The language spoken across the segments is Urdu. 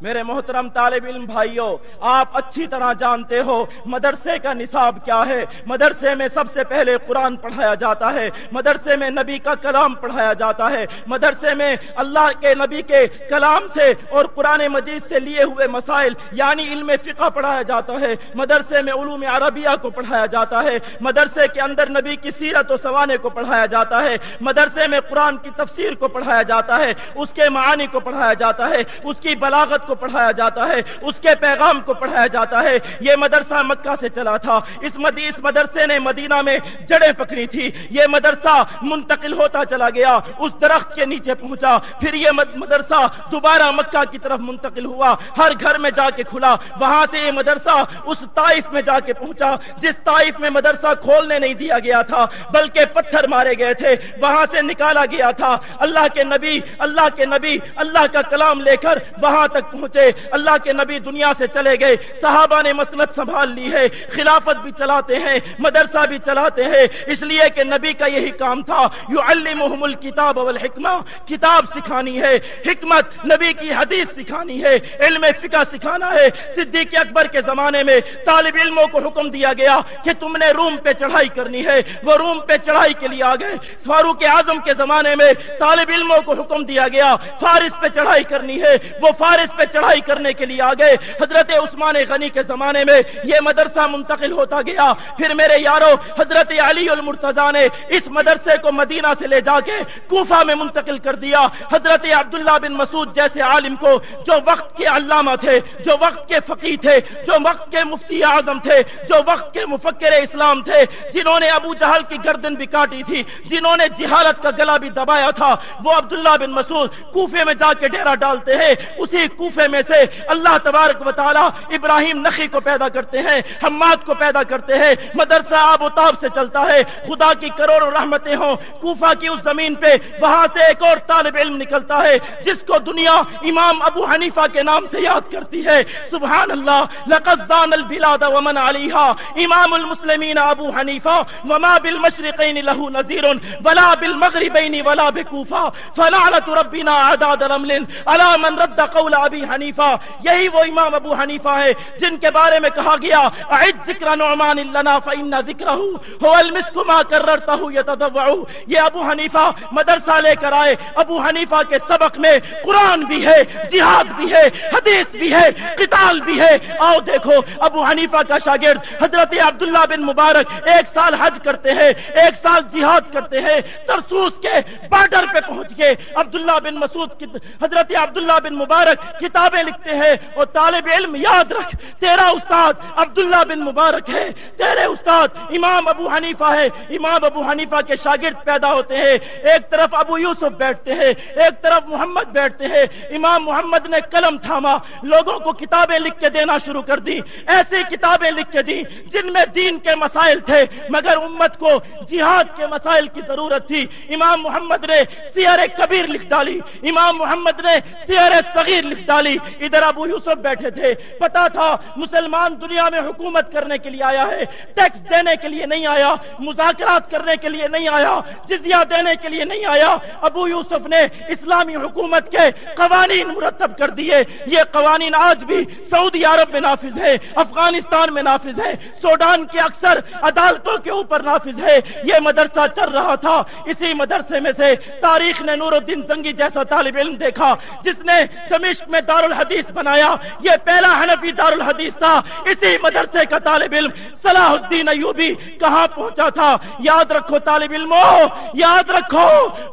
میرے محترم طالب علم بھائیوں آپ اچھی طرح جانتے ہو مدرسے کا نصاب کیا ہے۔ مدرسے میں سب سے پہلے قرآن پڑھایا جاتا ہے۔ مدرسے میں نبی کا کلام پڑھایا جاتا ہے۔ مدرسے میں اللہ کے نبی کے کلام سے اور قرآن مجید سے لیے ہوئے مسائل یعنی علم فقہ پڑھایا جاتا ہے۔ مدرسے میں علوم عربیہ کو پڑھایا جاتا ہے۔ مدرسے کے اندر نبی کی سیرت و سوانے کو پڑھایا جاتا ہے۔ مدرسے میں قرآن کی تفسیر کو پڑھایا جاتا ہے۔ اس کے معانی کو پڑھایا جاتا ہے۔ اس کی بلاغت کو پڑھایا جاتا ہے، اس کے پیغام کو پڑھایا جاتا ہے۔ یہ مدرسہ مکہ سے چلا تھا۔ اس مدی اس مدرسے نے مدینہ میں جڑیں پکڑی تھی۔ یہ مدرسہ منتقل ہوتا چلا گیا۔ اس درخت کے نیچے پہنچا۔ پھر یہ مدرسہ دوبارہ مکہ کی طرف منتقل ہوا۔ ہر گھر میں جا کے کھلا۔ وہاں سے یہ مدرسہ اس طائف میں جا کے پہنچا۔ جس طائف میں مدرسہ کھولنے نہیں دیا گیا تھا، بلکہ پتھر مارے گئے تھے۔ وہاں سے نکالا گیا تھا۔ اللہ کے نبی، اللہ کے نبی، اللہ کا کلام لے کر وہاں تک پہنچے، اللہ کے نبی دنیا سے چلے گئے، صحابہ نے مسلط سنبھال لی ہے، خلافت بھی چلاتے ہیں، مدرسہ بھی چلاتے ہیں، اس لیے کہ نبی کا یہی کام تھا، یعلمہم الکتاب والحکمہ، کتاب سکھانی ہے، حکمت، نبی کی حدیث سکھانی ہے، علم فقہ سکھانا ہے، صدیق اکبر کے زمانے میں طالب علموں کو حکم دیا گیا کہ تم نے روم پہ چڑھائی کرنی ہے، وہ روم پہ چڑھائی کے لیے آ گئے۔ فاروق اعظم کے زمانے میں طالب علموں کو حکم دیا گیا، فارس پہ چڑھائی کرنی ہے، وہ فارس پہ چڑھائی کرنے کے لیے آگے حضرت عثمان غنی کے زمانے میں یہ مدرسہ منتقل ہوتا گیا۔ پھر میرے یارو، حضرت علی المرتضی نے اس مدرسے کو مدینہ سے لے جا کے کوفہ میں منتقل کر دیا۔ حضرت عبداللہ بن مسعود جیسے عالم کو جو وقت کے علامہ تھے، جو وقت کے فقی تھے، جو وقت کے مفتی اعظم تھے، جو وقت کے مفکر اسلام تھے، جنہوں نے ابو جہل کی گردن بھی کاٹی تھی، جنہوں نے جہالت کا گلا بھی دبایا تھا، وہ عبداللہ بن مسعود کوفے میں جا کے ڈیرا ڈالتے ہیں، اسی کوفے میں سے اللہ تبارک و تعالی ابراہیم نخی کو پیدا کرتے ہیں، حماد کو پیدا کرتے ہیں۔ مدرسہ آب و تاب سے چلتا ہے۔ خدا کی کروڑوں رحمتیں ہوں۔ کوفہ کی اس زمین پہ وہاں سے ایک اور طالب علم نکلتا ہے، جس کو دنیا امام ابو حنیفہ کے نام سے یاد کرتی ہے۔ سبحان اللہ، لقد زان البلاد ومن علیہا۔ امام المسلمین ابو حنیفہ، وما بالمشرقین له نظیر ولا بالمغربین ولا بکوفہ۔ فلعنت ربنا عداد رمل على من رد قول ابی حنیفہ، یہی وہ امام ابو حنیفہ ہے جن کے بارے میں کہا گیا، اعد ذکر نعمان لنا فإن ذکرہ هو المسک ما کررته يتضوع یہ ابو حنیفہ مدرسہ لے کر آئے، ابو حنیفہ کے سبق میں قرآن بھی ہے، جہاد بھی ہے، حدیث بھی ہے، قتال بھی ہے۔ آؤ دیکھو، ابو حنیفہ کا شاگرد حضرت عبداللہ بن مبارک ایک سال حج کرتے ہیں، ایک سال جہاد کرتے ہیں، ترسوس کے بارڈر پہ پہنچ گئے۔ عبداللہ بن مسعود حضرت عبداللہ بن مبارک کتابیں لکھتے ہیں اور طالب علم یاد رکھ، تیرا استاد عبداللہ بن مبارک ہے، تیرے استاد امام ابو حنیفہ ہے۔ امام ابو حنیفہ کے شاگرد پیدا ہوتے ہیں، ایک طرف ابو یوسف بیٹھتے ہیں، ایک طرف محمد بیٹھتے ہیں۔ امام محمد نے قلم تھاما، لوگوں کو کتابیں لکھ کے دینا شروع کر دی، ایسی کتابیں لکھ کے دی جن میں دین کے مسائل تھے، مگر امت کو جہاد کے مسائل کی ضرورت تھی۔ امام محمد نے سیر کبیر لکھ ڈالی، امام محمد نے سیر صغیر لکھ ڈالی۔ ادھر ابو یوسف بیٹھے تھے۔ پتا تھا مسلمان دنیا میں حکومت کرنے کے لیے آیا ہے۔ ٹیکس دینے کے لیے نہیں آیا، مذاکرات کرنے کے لیے نہیں آیا، جزیہ دینے کے لیے نہیں آیا۔ ابو یوسف نے اسلامی حکومت کے قوانین مرتب کر دیے۔ یہ قوانین آج بھی سعودی عرب میں نافذ ہے افغانستان میں نافذ ہے سوڈان کے اکثر عدالتوں کے اوپر نافذ ہے یہ مدرسہ چل رہا تھا۔ اسی مدرسے میں سے تاریخ نے نور الدین زنگی جیسا طالب علم دیکھا، جس نے دمشق میں دار الحدیث بنایا۔ یہ پہلا حنفی دار الحدیث تھا۔ اسی مدرسے کا طالب علم صلاح الدین ایوبی کہاں پہنچا تھا؟ یاد رکھو طالب علموں یاد رکھو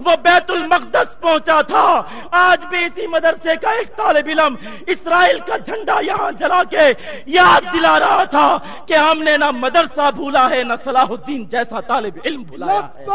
وہ بیت المقدس پہنچا تھا۔ آج بھی اسی مدرسے کا ایک طالب علم اسرائیل کا جھنڈا یہاں جلا کے یاد دلا رہا تھا کہ ہم نے نہ مدرسہ بھولا ہے نہ صلاح الدین جیسا طالب علم بھولا ہے۔